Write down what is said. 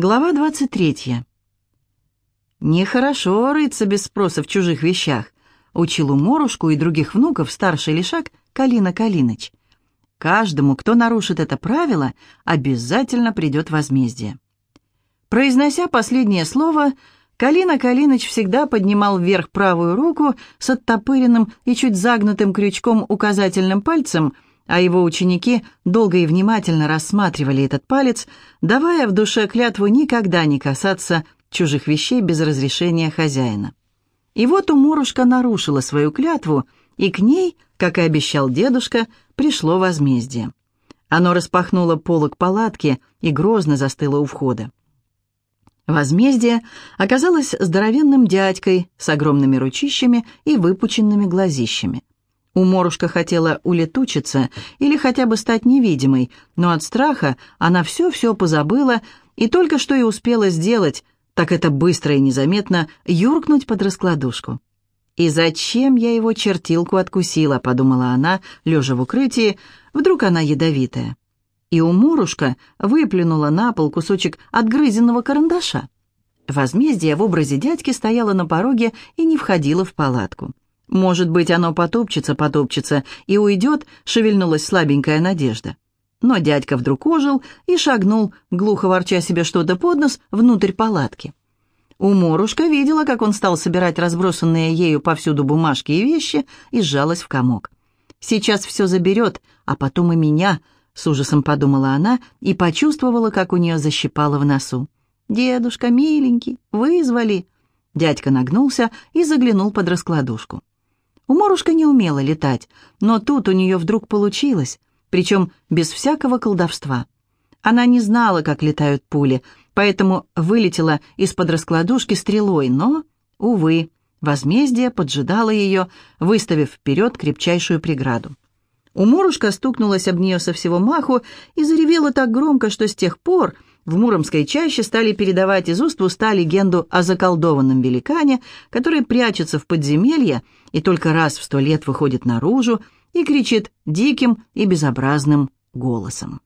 Глава 23. «Нехорошо рыться без спроса в чужих вещах», — учил уморушку и других внуков старший лишак Калина Калиныч. «Каждому, кто нарушит это правило, обязательно придет возмездие». Произнося последнее слово, Калина Калиныч всегда поднимал вверх правую руку с оттопыренным и чуть загнутым крючком указательным пальцем — а его ученики долго и внимательно рассматривали этот палец, давая в душе клятву никогда не касаться чужих вещей без разрешения хозяина. И вот уморушка нарушила свою клятву, и к ней, как и обещал дедушка, пришло возмездие. Оно распахнуло полог палатки и грозно застыло у входа. Возмездие оказалось здоровенным дядькой с огромными ручищами и выпученными глазищами. Уморушка хотела улетучиться или хотя бы стать невидимой, но от страха она все-все позабыла и только что и успела сделать, так это быстро и незаметно юркнуть под раскладушку. «И зачем я его чертилку откусила?» — подумала она, лежа в укрытии, вдруг она ядовитая. И уморушка выплюнула на пол кусочек отгрызенного карандаша. Возмездие в образе дядьки стояло на пороге и не входило в палатку. Может быть, оно потопчется, потопчется и уйдет, шевельнулась слабенькая надежда. Но дядька вдруг ожил и шагнул, глухо ворча себе что-то под нос, внутрь палатки. Уморушка видела, как он стал собирать разбросанные ею повсюду бумажки и вещи, и сжалась в комок. «Сейчас все заберет, а потом и меня», — с ужасом подумала она и почувствовала, как у нее защипало в носу. «Дедушка, миленький, вызвали». Дядька нагнулся и заглянул под раскладушку. Уморушка не умела летать, но тут у нее вдруг получилось, причем без всякого колдовства. Она не знала, как летают пули, поэтому вылетела из-под раскладушки стрелой, но, увы, возмездие поджидало ее, выставив вперед крепчайшую преграду. Уморушка стукнулась об нее со всего маху и заревела так громко, что с тех пор в Муромской чаще стали передавать из уст в уста легенду о заколдованном великане, который прячется в подземелье и только раз в сто лет выходит наружу и кричит диким и безобразным голосом.